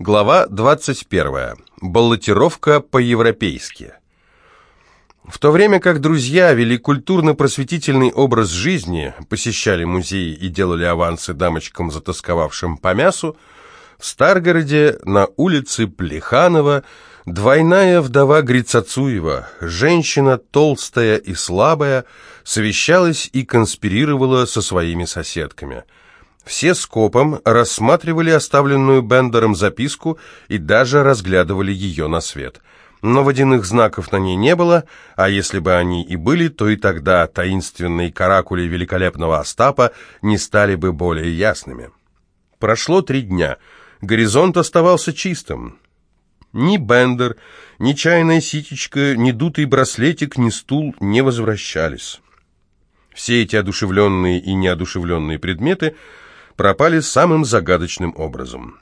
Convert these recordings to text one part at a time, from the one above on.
Глава 21. Баллотировка по-европейски. В то время как друзья вели культурно-просветительный образ жизни, посещали музеи и делали авансы дамочкам, затасковавшим по мясу, в Старгороде на улице Плеханова двойная вдова Грицацуева, женщина толстая и слабая, совещалась и конспирировала со своими соседками – все скопом рассматривали оставленную Бендером записку и даже разглядывали ее на свет. Но водяных знаков на ней не было, а если бы они и были, то и тогда таинственные каракули великолепного Остапа не стали бы более ясными. Прошло три дня. Горизонт оставался чистым. Ни Бендер, ни чайная ситечка, ни дутый браслетик, ни стул не возвращались. Все эти одушевленные и неодушевленные предметы – пропали самым загадочным образом.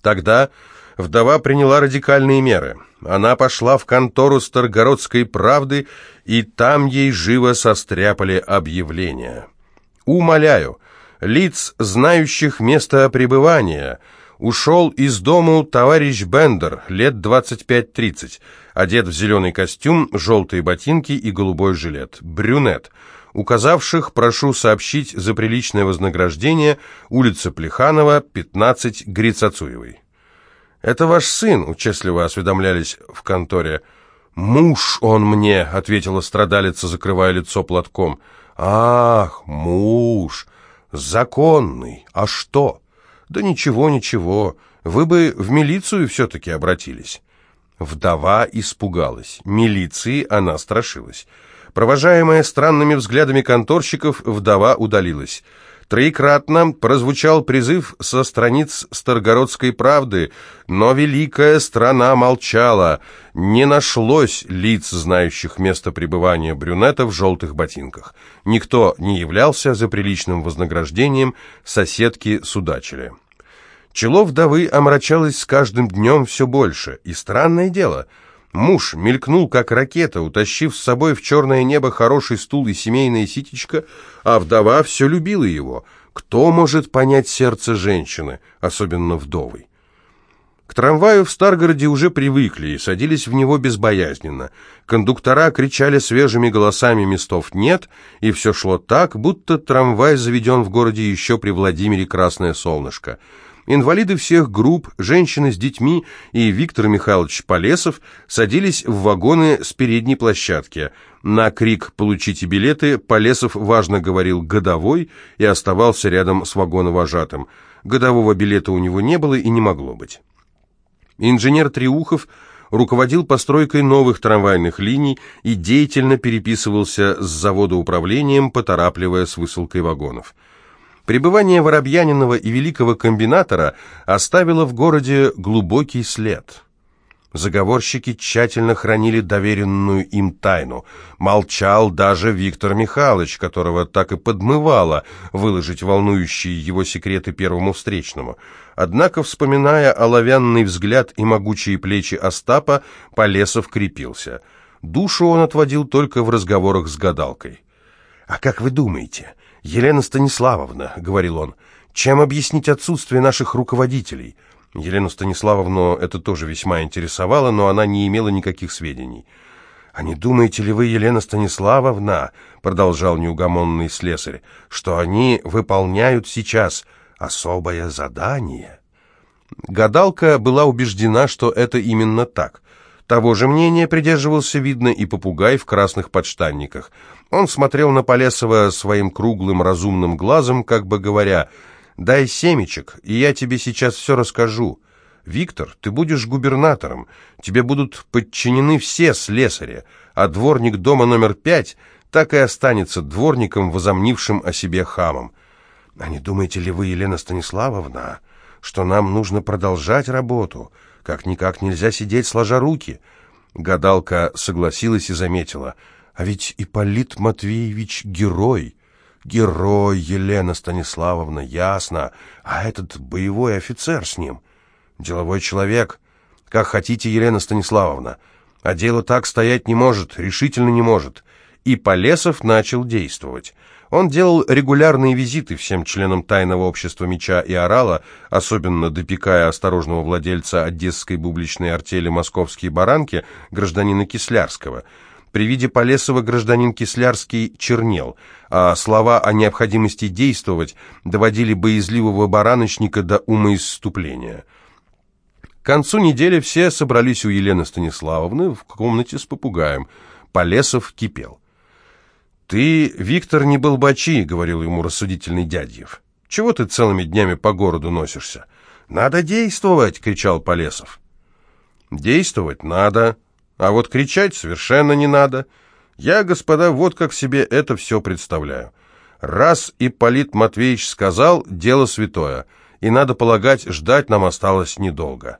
Тогда вдова приняла радикальные меры. Она пошла в контору Старгородской правды, и там ей живо состряпали объявление. «Умоляю, лиц, знающих место пребывания», ушел из дому товарищ Бендер, лет 25-30, одет в зеленый костюм, желтые ботинки и голубой жилет. Брюнет – Указавших прошу сообщить за приличное вознаграждение улица Плеханова, 15, Грицацуевой. «Это ваш сын», — участливо осведомлялись в конторе. «Муж он мне», — ответила страдалица, закрывая лицо платком. «Ах, муж! Законный! А что?» «Да ничего, ничего. Вы бы в милицию все-таки обратились». Вдова испугалась. Милиции она страшилась. Провожаемая странными взглядами конторщиков, вдова удалилась. Троекратно прозвучал призыв со страниц Старгородской правды, но великая страна молчала. Не нашлось лиц, знающих место пребывания брюнета в желтых ботинках. Никто не являлся за приличным вознаграждением, соседки судачили. Чело вдовы омрачалось с каждым днем все больше, и странное дело — Муж мелькнул, как ракета, утащив с собой в черное небо хороший стул и семейное ситечко, а вдова все любила его. Кто может понять сердце женщины, особенно вдовой? К трамваю в Старгороде уже привыкли и садились в него безбоязненно. Кондуктора кричали свежими голосами «местов нет», и все шло так, будто трамвай заведен в городе еще при Владимире Красное Солнышко. Инвалиды всех групп, женщины с детьми и Виктор Михайлович Полесов садились в вагоны с передней площадки. На крик «Получите билеты» Полесов важно говорил «годовой» и оставался рядом с вагоновожатым. Годового билета у него не было и не могло быть. Инженер Триухов руководил постройкой новых трамвайных линий и деятельно переписывался с завода управлением, поторапливая с высылкой вагонов. Пребывание Воробьянинова и великого комбинатора оставило в городе глубокий след. Заговорщики тщательно хранили доверенную им тайну. Молчал даже Виктор Михайлович, которого так и подмывало выложить волнующие его секреты первому встречному. Однако, вспоминая оловянный взгляд и могучие плечи Остапа, Полесов крепился. Душу он отводил только в разговорах с гадалкой. «А как вы думаете, «Елена Станиславовна», — говорил он, — «чем объяснить отсутствие наших руководителей?» Елену Станиславовну это тоже весьма интересовало, но она не имела никаких сведений. «А не думаете ли вы, Елена Станиславовна, — продолжал неугомонный слесарь, — что они выполняют сейчас особое задание?» Гадалка была убеждена, что это именно так. Того же мнения придерживался, видно, и попугай в красных подштанниках. Он смотрел на Полесова своим круглым разумным глазом, как бы говоря, «Дай семечек, и я тебе сейчас все расскажу. Виктор, ты будешь губернатором, тебе будут подчинены все слесари, а дворник дома номер пять так и останется дворником, возомнившим о себе хамом. А не думаете ли вы, Елена Станиславовна, что нам нужно продолжать работу?» Как-никак нельзя сидеть сложа руки. Гадалка согласилась и заметила. А ведь Ипполит Матвеевич герой. Герой, Елена Станиславовна, ясно. А этот боевой офицер с ним. Деловой человек. Как хотите, Елена Станиславовна. А дело так стоять не может, решительно не может. И Полесов начал действовать. Он делал регулярные визиты всем членам тайного общества меча и орала, особенно допекая осторожного владельца одесской бубличной артели «Московские баранки» гражданина Кислярского. При виде Полесова гражданин Кислярский чернел, а слова о необходимости действовать доводили боязливого бараночника до умоисступления. К концу недели все собрались у Елены Станиславовны в комнате с попугаем. Полесов кипел. «Ты, Виктор, не был бачи», — говорил ему рассудительный Дядьев. «Чего ты целыми днями по городу носишься?» «Надо действовать!» — кричал Полесов. «Действовать надо, а вот кричать совершенно не надо. Я, господа, вот как себе это все представляю. Раз Ипполит Матвеевич сказал, дело святое, и, надо полагать, ждать нам осталось недолго.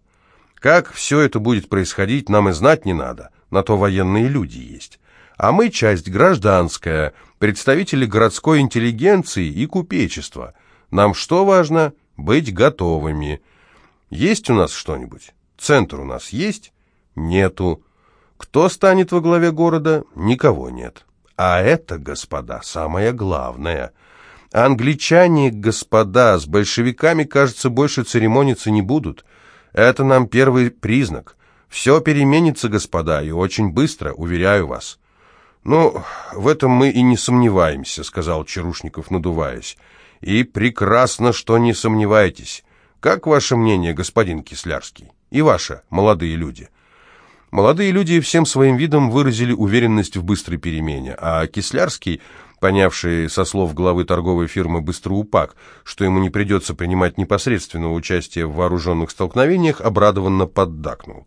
Как все это будет происходить, нам и знать не надо, на то военные люди есть» а мы часть гражданская, представители городской интеллигенции и купечества. Нам что важно? Быть готовыми. Есть у нас что-нибудь? Центр у нас есть? Нету. Кто станет во главе города? Никого нет. А это, господа, самое главное. Англичане, господа, с большевиками, кажется, больше церемониться не будут. Это нам первый признак. Все переменится, господа, и очень быстро, уверяю вас. «Ну, в этом мы и не сомневаемся», — сказал Чарушников, надуваясь. «И прекрасно, что не сомневаетесь. Как ваше мнение, господин Кислярский? И ваше, молодые люди?» Молодые люди всем своим видом выразили уверенность в быстрой перемене, а Кислярский, понявший со слов главы торговой фирмы «Быстроупак», что ему не придется принимать непосредственного участия в вооруженных столкновениях, обрадованно поддакнул.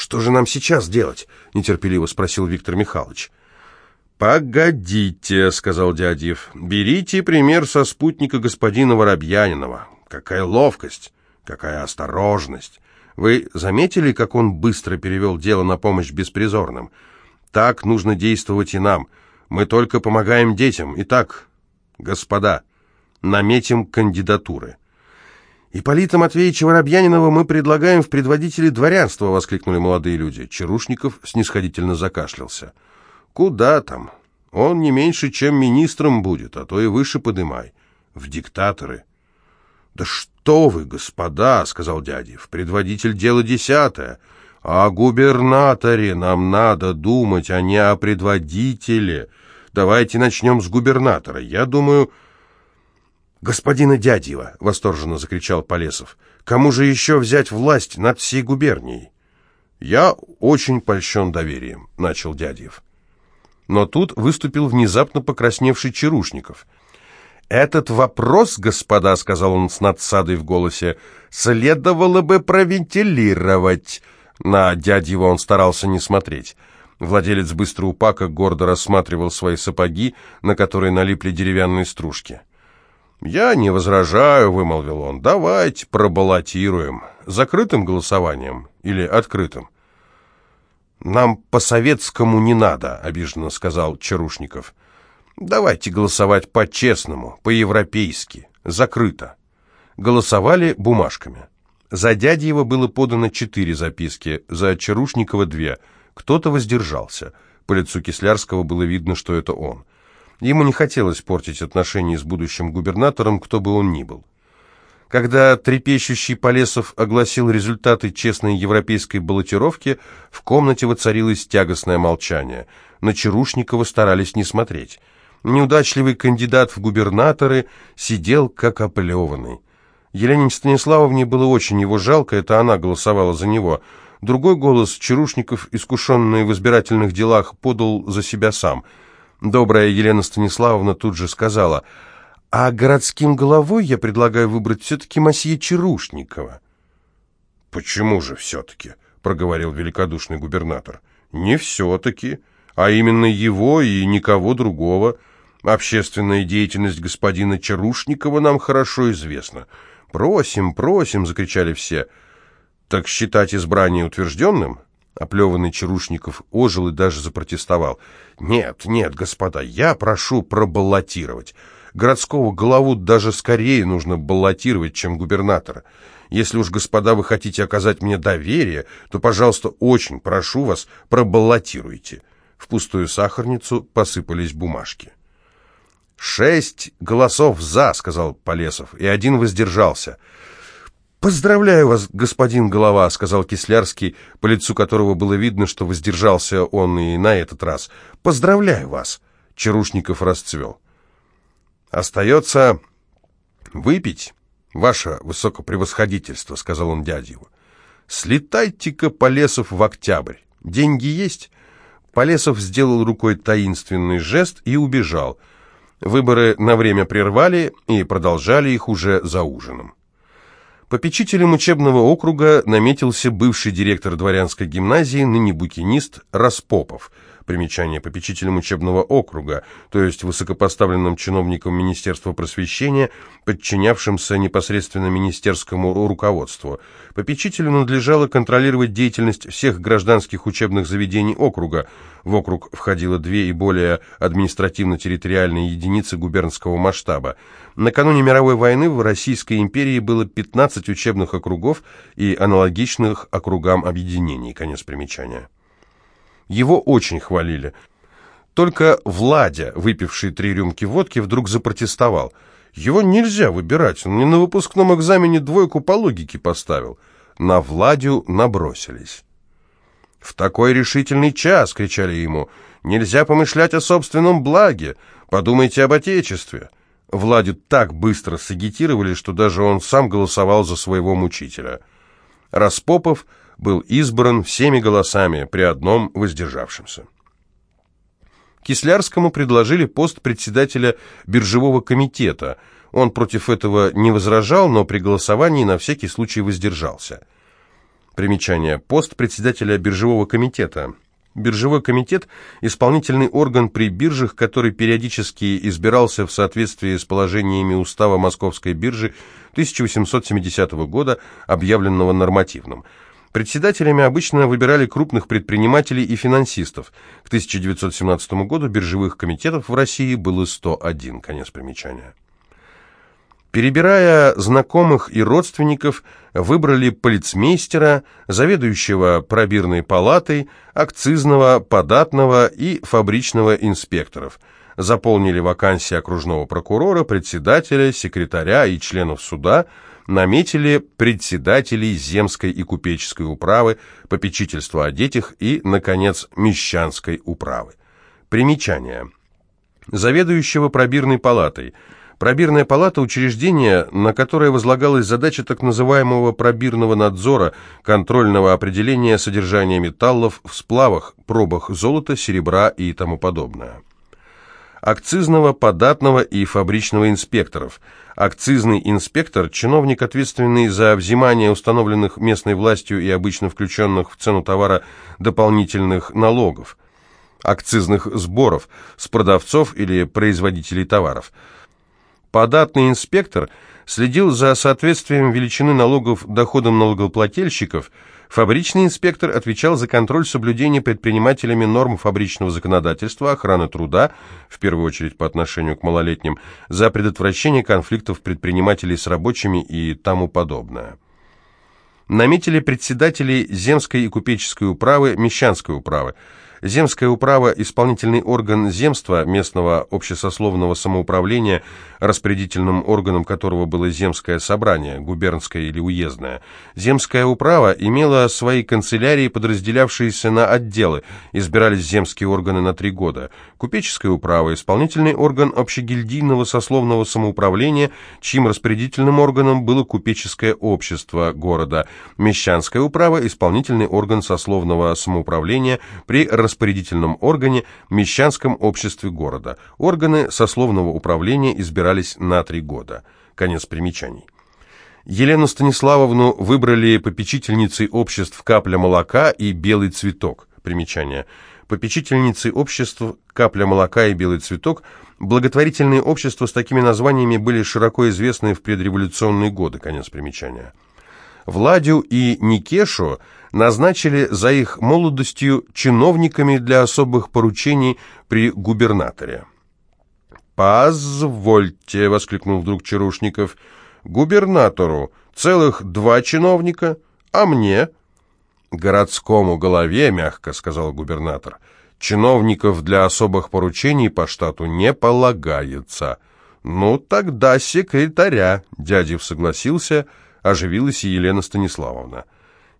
«Что же нам сейчас делать?» — нетерпеливо спросил Виктор Михайлович. «Погодите», — сказал Дядьев, — «берите пример со спутника господина Воробьянинова. Какая ловкость, какая осторожность! Вы заметили, как он быстро перевел дело на помощь беспризорным? Так нужно действовать и нам. Мы только помогаем детям. Итак, господа, наметим кандидатуры». «Ипполита Матвеевича Воробьянинова мы предлагаем в предводители дворянства!» — воскликнули молодые люди. Чарушников снисходительно закашлялся. «Куда там? Он не меньше, чем министром будет, а то и выше подымай. В диктаторы». «Да что вы, господа!» — сказал дядя. «В предводитель дело десятое. О губернаторе нам надо думать, а не о предводителе. Давайте начнем с губернатора. Я думаю...» «Господина Дядьева!» — восторженно закричал Полесов. «Кому же еще взять власть над всей губернией?» «Я очень польщен доверием», — начал Дядьев. Но тут выступил внезапно покрасневший Чарушников. «Этот вопрос, господа», — сказал он с надсадой в голосе, — «следовало бы провентилировать». На Дядьева он старался не смотреть. Владелец быстроупака гордо рассматривал свои сапоги, на которые налипли деревянные стружки. «Я не возражаю», — вымолвил он. «Давайте пробаллотируем. Закрытым голосованием или открытым?» «Нам по-советскому не надо», — обиженно сказал Чарушников. «Давайте голосовать по-честному, по-европейски, закрыто». Голосовали бумажками. За Дядьева было подано четыре записки, за Чарушникова две. Кто-то воздержался. По лицу Кислярского было видно, что это он. Ему не хотелось портить отношения с будущим губернатором, кто бы он ни был. Когда трепещущий Полесов огласил результаты честной европейской баллотировки, в комнате воцарилось тягостное молчание. На Чарушникова старались не смотреть. Неудачливый кандидат в губернаторы сидел как оплеванный. Елене Станиславовне было очень его жалко, это она голосовала за него. Другой голос Чарушников, искушенный в избирательных делах, подал за себя сам – Добрая Елена Станиславовна тут же сказала, «А городским головой я предлагаю выбрать все-таки масье Чарушникова». «Почему же все-таки?» — проговорил великодушный губернатор. «Не все-таки, а именно его и никого другого. Общественная деятельность господина Чарушникова нам хорошо известна. Просим, просим!» — закричали все. «Так считать избрание утвержденным?» Оплеванный Чарушников ожил и даже запротестовал. «Нет, нет, господа, я прошу пробаллотировать. Городского главу даже скорее нужно баллотировать, чем губернатора. Если уж, господа, вы хотите оказать мне доверие, то, пожалуйста, очень прошу вас, пробаллотируйте». В пустую сахарницу посыпались бумажки. «Шесть голосов «за», — сказал Полесов, — и один воздержался. «Поздравляю вас, господин Голова», — сказал Кислярский, по лицу которого было видно, что воздержался он и на этот раз. «Поздравляю вас», — Чарушников расцвел. «Остается выпить, ваше высокопревосходительство», — сказал он дядю. «Слетайте-ка, Полесов, в октябрь. Деньги есть?» Полесов сделал рукой таинственный жест и убежал — Выборы на время прервали и продолжали их уже за ужином. Попечителем учебного округа наметился бывший директор дворянской гимназии, ныне букинист Распопов – примечание, попечителем учебного округа, то есть высокопоставленным чиновником Министерства просвещения, подчинявшимся непосредственно министерскому руководству. Попечителю надлежало контролировать деятельность всех гражданских учебных заведений округа. В округ входило две и более административно-территориальные единицы губернского масштаба. Накануне мировой войны в Российской империи было 15 учебных округов и аналогичных округам объединений. Конец примечания. Его очень хвалили. Только Владя, выпивший три рюмки водки, вдруг запротестовал. Его нельзя выбирать, он мне на выпускном экзамене двойку по логике поставил. На Владю набросились. «В такой решительный час!» — кричали ему. «Нельзя помышлять о собственном благе! Подумайте об Отечестве!» Владю так быстро сагитировали, что даже он сам голосовал за своего мучителя. Распопов был избран всеми голосами при одном воздержавшемся. Кислярскому предложили пост председателя биржевого комитета. Он против этого не возражал, но при голосовании на всякий случай воздержался. Примечание. Пост председателя биржевого комитета. Биржевой комитет – исполнительный орган при биржах, который периодически избирался в соответствии с положениями Устава Московской биржи 1870 года, объявленного нормативным. Председателями обычно выбирали крупных предпринимателей и финансистов. К 1917 году биржевых комитетов в России было 101. Конец примечания. Перебирая знакомых и родственников, выбрали полицмейстера, заведующего пробирной палатой, акцизного, податного и фабричного инспекторов. Заполнили вакансии окружного прокурора, председателя, секретаря и членов суда – наметили председателей земской и купеческой управы, попечительства о детях и, наконец, мещанской управы. Примечание. Заведующего пробирной палатой. Пробирная палата – учреждение, на которое возлагалась задача так называемого пробирного надзора, контрольного определения содержания металлов в сплавах, пробах золота, серебра и тому подобное акцизного, податного и фабричного инспекторов. Акцизный инспектор – чиновник, ответственный за взимание установленных местной властью и обычно включенных в цену товара дополнительных налогов, акцизных сборов с продавцов или производителей товаров. Податный инспектор следил за соответствием величины налогов доходам налогоплательщиков – Фабричный инспектор отвечал за контроль соблюдения предпринимателями норм фабричного законодательства, охраны труда, в первую очередь по отношению к малолетним, за предотвращение конфликтов предпринимателей с рабочими и тому подобное. Наметили председателей земской и купеческой управы, мещанской управы – Земская управа – исполнительный орган земства, местного общесословного самоуправления, распорядительным органом которого было земское собрание, губернское или уездное. Земская управа имела свои канцелярии, подразделявшиеся на отделы, избирались земские органы на три года. Купеческая управа – исполнительный орган общегильдийного сословного самоуправления, чьим распорядительным органом было купеческое общество города. Мещанская управа – исполнительный орган сословного самоуправления при распорядительном органе Мещанском обществе города. Органы сословного управления избирались на три года. Конец примечаний. Елену Станиславовну выбрали попечительницей обществ «Капля молока» и «Белый цветок». Примечание. Попечительницей обществ «Капля молока» и «Белый цветок» благотворительные общества с такими названиями были широко известны в предреволюционные годы. Конец примечания. Владю и Никешу назначили за их молодостью чиновниками для особых поручений при губернаторе. «Позвольте», — воскликнул вдруг Чарушников, — «губернатору целых два чиновника, а мне?» «Городскому голове», — мягко сказал губернатор, — Чиновников для особых поручений по штату не полагается. Ну, тогда секретаря. Дядев согласился, оживилась Елена Станиславовна.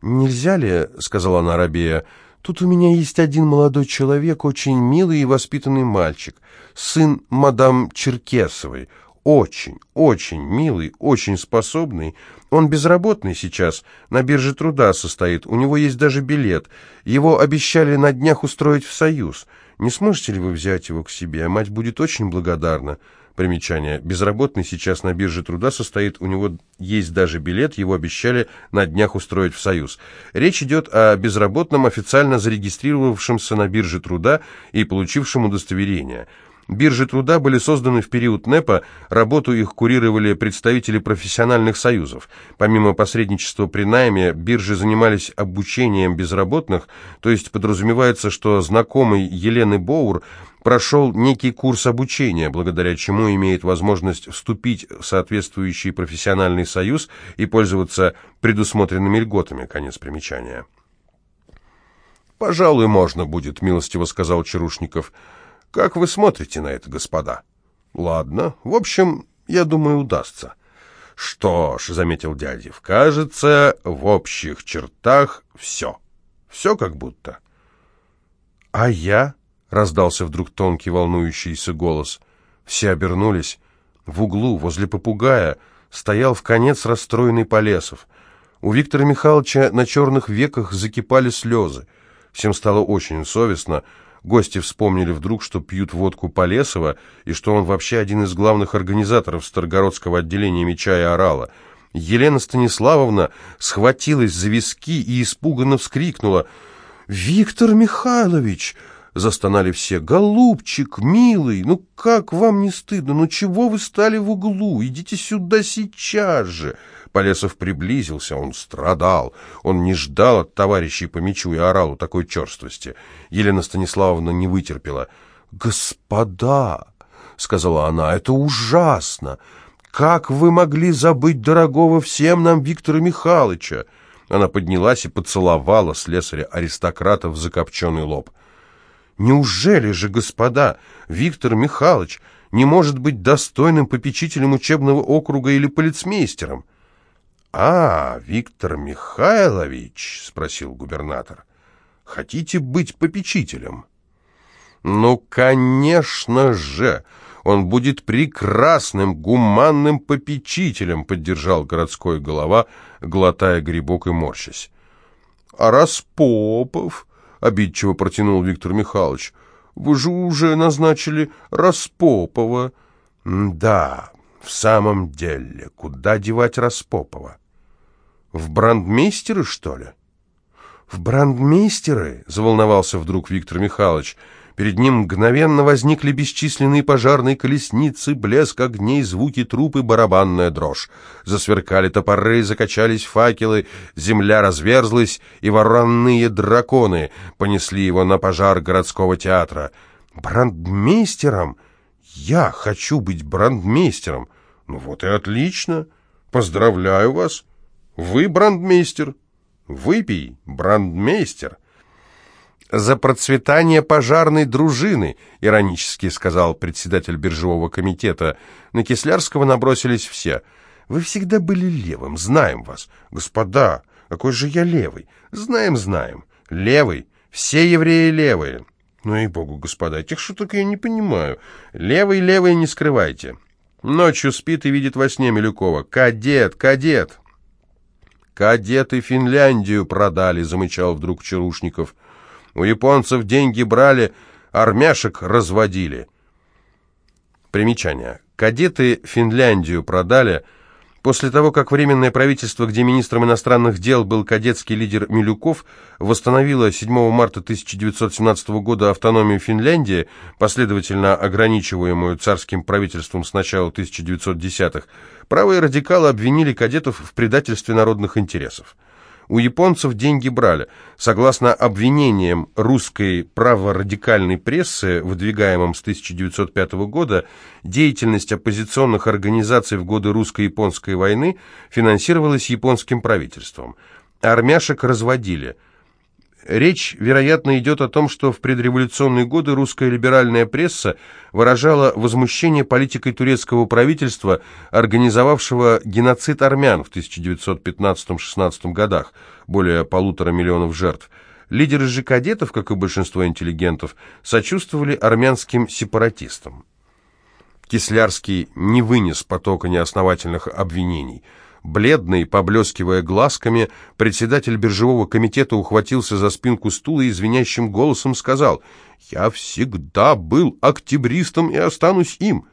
«Нельзя ли, — сказала она рабея, — тут у меня есть один молодой человек, очень милый и воспитанный мальчик, сын мадам Черкесовой, очень, очень милый, очень способный. Он безработный сейчас, на бирже труда состоит, у него есть даже билет. Его обещали на днях устроить в союз. Не сможете ли вы взять его к себе? Мать будет очень благодарна. Примечание. Безработный сейчас на бирже труда состоит, у него есть даже билет, его обещали на днях устроить в Союз. Речь идет о безработном, официально зарегистрировавшемся на бирже труда и получившем удостоверение. Биржи труда были созданы в период НЭПа, работу их курировали представители профессиональных союзов. Помимо посредничества при найме, биржи занимались обучением безработных, то есть подразумевается, что знакомый Елены Боур прошел некий курс обучения, благодаря чему имеет возможность вступить в соответствующий профессиональный союз и пользоваться предусмотренными льготами. Конец примечания. «Пожалуй, можно будет», — милостиво сказал Чарушников, — как вы смотрите на это, господа? Ладно, в общем, я думаю, удастся. Что ж, заметил дядев, кажется, в общих чертах все. Все как будто. А я? Раздался вдруг тонкий волнующийся голос. Все обернулись. В углу, возле попугая, стоял в конец расстроенный Полесов. У Виктора Михайловича на черных веках закипали слезы. Всем стало очень совестно, Гости вспомнили вдруг, что пьют водку Полесова, и что он вообще один из главных организаторов Старгородского отделения меча и орала. Елена Станиславовна схватилась за виски и испуганно вскрикнула. «Виктор Михайлович!» — застонали все. «Голубчик, милый, ну как вам не стыдно? Ну чего вы стали в углу? Идите сюда сейчас же!» Полесов приблизился, он страдал. Он не ждал от товарищей по мечу и орал у такой черствости. Елена Станиславовна не вытерпела. «Господа!» — сказала она. «Это ужасно! Как вы могли забыть дорогого всем нам Виктора Михайловича?» Она поднялась и поцеловала слесаря-аристократа в закопченный лоб. «Неужели же, господа, Виктор Михайлович не может быть достойным попечителем учебного округа или полицмейстером?» «А, Виктор Михайлович?» — спросил губернатор. «Хотите быть попечителем?» «Ну, конечно же! Он будет прекрасным, гуманным попечителем!» — поддержал городской голова, глотая грибок и морщась. «А Распопов?» — обидчиво протянул Виктор Михайлович. «Вы же уже назначили Распопова». «Да, в самом деле, куда девать Распопова?» В брандмейстеры, что ли? В брандмейстеры? Заволновался вдруг Виктор Михайлович. Перед ним мгновенно возникли бесчисленные пожарные колесницы, блеск огней, звуки трупы, барабанная дрожь. Засверкали топоры, закачались факелы, земля разверзлась, и воронные драконы понесли его на пожар городского театра. Брандмейстером? Я хочу быть брандмейстером. Ну вот и отлично. Поздравляю вас. Вы брандмейстер. Выпей, брандмейстер. За процветание пожарной дружины, иронически сказал председатель биржевого комитета. На Кислярского набросились все. Вы всегда были левым, знаем вас. Господа, какой же я левый? Знаем, знаем. Левый. Все евреи левые. Ну и богу, господа, этих шуток я не понимаю. Левый, левый, не скрывайте. Ночью спит и видит во сне Милюкова. Кадет, кадет. «Кадеты Финляндию продали», — замычал вдруг Чарушников. «У японцев деньги брали, армяшек разводили». Примечание. «Кадеты Финляндию продали», — После того, как Временное правительство, где министром иностранных дел был кадетский лидер Милюков, восстановило 7 марта 1917 года автономию Финляндии, последовательно ограничиваемую царским правительством с начала 1910-х, правые радикалы обвинили кадетов в предательстве народных интересов. У японцев деньги брали. Согласно обвинениям русской праворадикальной прессы, выдвигаемым с 1905 года, деятельность оппозиционных организаций в годы русско-японской войны финансировалась японским правительством. Армяшек разводили. Речь, вероятно, идет о том, что в предреволюционные годы русская либеральная пресса выражала возмущение политикой турецкого правительства, организовавшего геноцид армян в 1915-16 годах, более полутора миллионов жертв. Лидеры же кадетов, как и большинство интеллигентов, сочувствовали армянским сепаратистам. Кислярский не вынес потока неосновательных обвинений – Бледный, поблескивая глазками, председатель биржевого комитета ухватился за спинку стула и звенящим голосом сказал «Я всегда был октябристом и останусь им».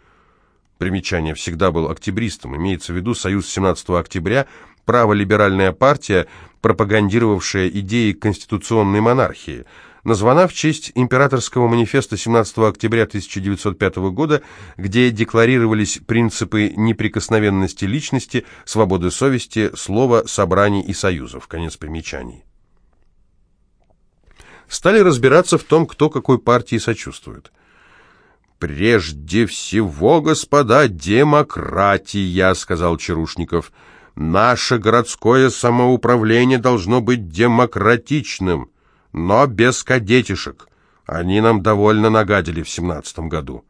Примечание «всегда был октябристом» имеется в виду Союз 17 октября, праволиберальная партия, пропагандировавшая идеи конституционной монархии – названа в честь императорского манифеста 17 октября 1905 года, где декларировались принципы неприкосновенности личности, свободы совести, слова, собраний и союзов. Конец примечаний. Стали разбираться в том, кто какой партии сочувствует. «Прежде всего, господа, демократия», — сказал Чарушников. «Наше городское самоуправление должно быть демократичным» но без кадетишек. Они нам довольно нагадили в семнадцатом году.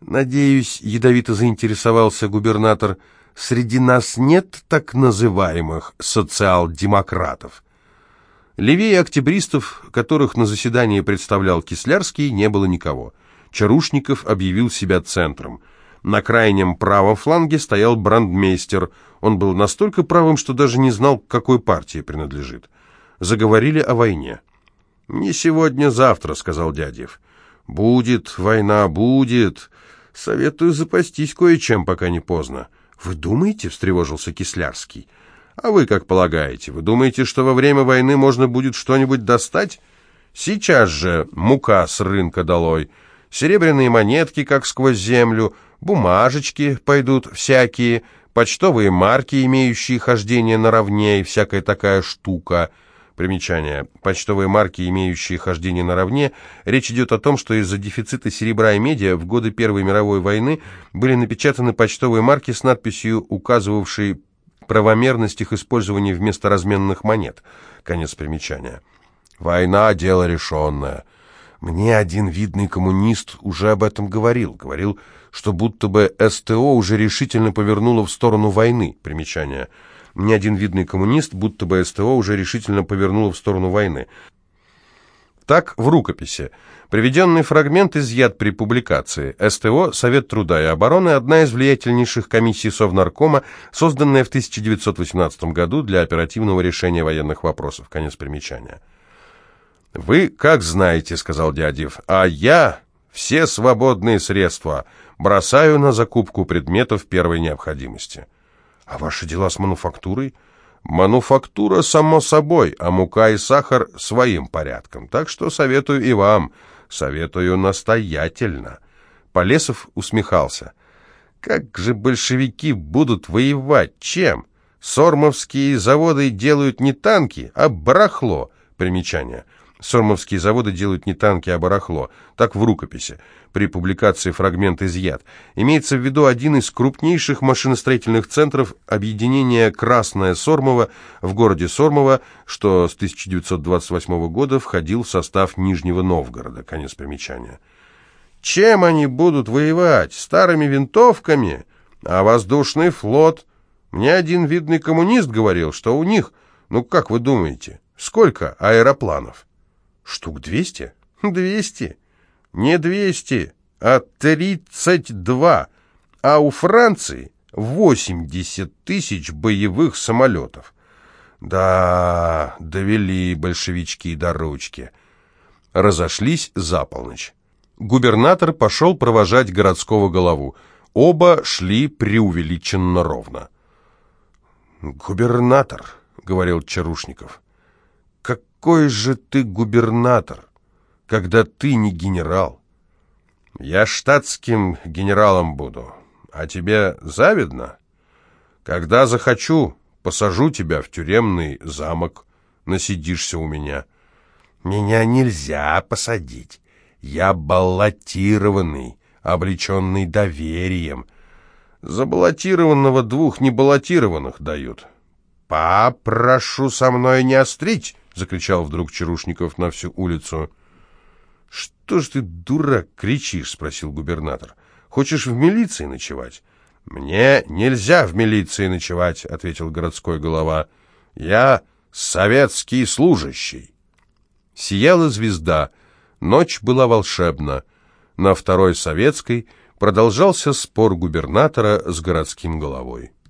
Надеюсь, ядовито заинтересовался губернатор, среди нас нет так называемых социал-демократов. Левее октябристов, которых на заседании представлял Кислярский, не было никого. Чарушников объявил себя центром. На крайнем правом фланге стоял брандмейстер. Он был настолько правым, что даже не знал, к какой партии принадлежит заговорили о войне. «Не сегодня-завтра», — сказал Дядев. «Будет война, будет. Советую запастись кое-чем, пока не поздно». «Вы думаете?» — встревожился Кислярский. «А вы как полагаете? Вы думаете, что во время войны можно будет что-нибудь достать? Сейчас же мука с рынка долой, серебряные монетки, как сквозь землю, бумажечки пойдут всякие, почтовые марки, имеющие хождение наравне и всякая такая штука». Примечание. Почтовые марки, имеющие хождение наравне. Речь идет о том, что из-за дефицита серебра и меди в годы Первой мировой войны были напечатаны почтовые марки с надписью, указывавшей правомерность их использования вместо разменных монет. Конец примечания. Война – дело решенное. Мне один видный коммунист уже об этом говорил. Говорил, что будто бы СТО уже решительно повернуло в сторону войны. Примечание – ни один видный коммунист, будто бы СТО уже решительно повернуло в сторону войны. Так в рукописи. Приведенный фрагмент изъят при публикации. СТО, Совет труда и обороны, одна из влиятельнейших комиссий Совнаркома, созданная в 1918 году для оперативного решения военных вопросов. Конец примечания. «Вы как знаете», — сказал Дядев, — «а я все свободные средства бросаю на закупку предметов первой необходимости». А ваши дела с мануфактурой? Мануфактура, само собой, а мука и сахар своим порядком. Так что советую и вам, советую настоятельно. Полесов усмехался. Как же большевики будут воевать? Чем? Сормовские заводы делают не танки, а барахло. Примечание. Сормовские заводы делают не танки, а барахло. Так в рукописи. При публикации фрагмент изъят. Имеется в виду один из крупнейших машиностроительных центров объединения «Красное Сормово» в городе Сормово, что с 1928 года входил в состав Нижнего Новгорода. Конец примечания. Чем они будут воевать? Старыми винтовками? А воздушный флот? Мне один видный коммунист говорил, что у них, ну как вы думаете, сколько аэропланов? Штук двести? Двести. Не двести, а тридцать два. А у Франции восемьдесят тысяч боевых самолетов. Да, довели большевички до ручки. Разошлись за полночь. Губернатор пошел провожать городского голову. Оба шли преувеличенно ровно. «Губернатор», — говорил Чарушников, — какой же ты губернатор, когда ты не генерал? Я штатским генералом буду, а тебе завидно? Когда захочу, посажу тебя в тюремный замок, насидишься у меня. Меня нельзя посадить. Я баллотированный, облеченный доверием. Забаллотированного двух небаллотированных дают. Попрошу со мной не острить, — закричал вдруг Чарушников на всю улицу. «Что ж ты, дурак, кричишь?» — спросил губернатор. «Хочешь в милиции ночевать?» «Мне нельзя в милиции ночевать», — ответил городской голова. «Я советский служащий». Сияла звезда, ночь была волшебна. На второй советской продолжался спор губернатора с городским головой.